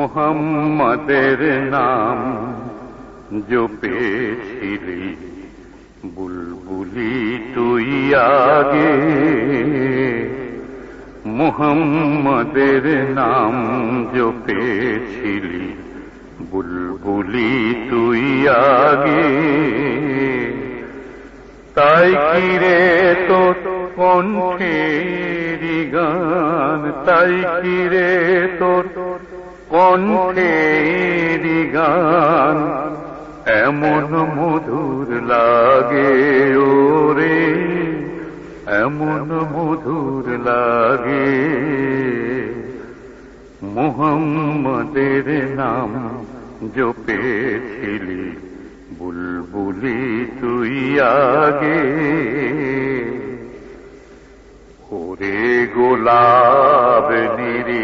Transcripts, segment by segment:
মোহাম্মদের নাম জপেছিলি বুলবুলি তুই আগে। মোহাম্মদের নাম জপেছিলি বুলবুলি তুই আগে। তাই কিরে তো কণ্ঠেরি গান, তাই কিরে তোর কণ্ঠেরি গান এমন মধুর লাগে ওরে, এমন মধুর লাগে। মোহাম্মদের নাম জপেছিলি বুলবুলি তুই আগে। ওরে গোলাপ নিরিবিলি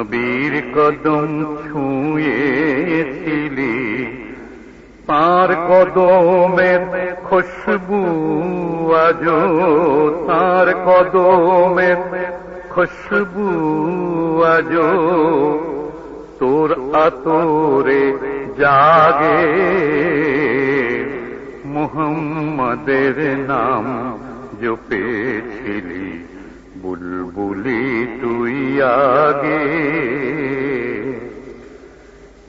নবীর কদম ছুঁয়েছিলি। তার কদমের খুশবু আজ তার কদমের খুশবু আজ তোর আতরে জাগে মোহাম্মদের নাম জপেছিলি। বুলবুলি তুই আগে।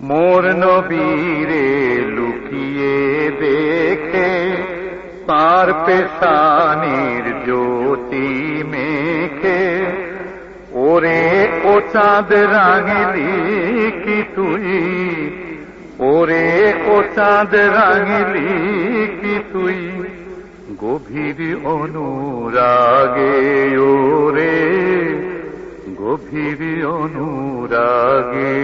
মোর নবীরে লুকিয়ে দেখে তার পেশানির জ্যোতি মেখে। ওরে ও চাঁদ রাঙিলি কি তুই? ওরে ও চাঁদ রাঙিলি কি তুই? গভীর অনুরাগে ওরে গভীর অনুরাগে।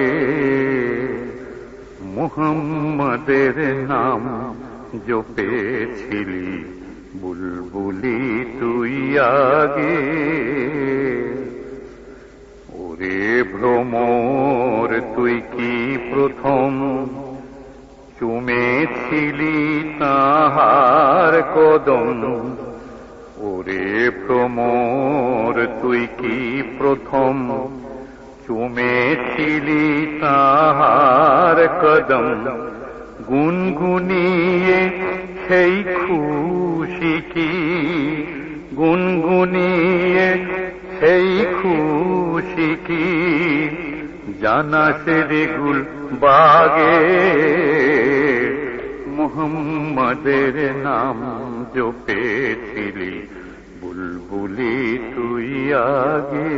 মুহাম্মদের নাম জপেছিলি বুলবুলি তুই আগে। ওরে ভ্রমর, তুই কি প্রথম চুমেছিলি তাহার কদম। ওরে প্রমোর, তুই কি প্রথম? চুমেছিলি তাহার কদম। গুনগুনিয়ে সেই খুশি কি? গুনগুনিয়ে সেই খুশি কি? জানাস রেগুল বাগে মোহাম্মদের নাম জপেছিলি বুলবুলি তুই আগে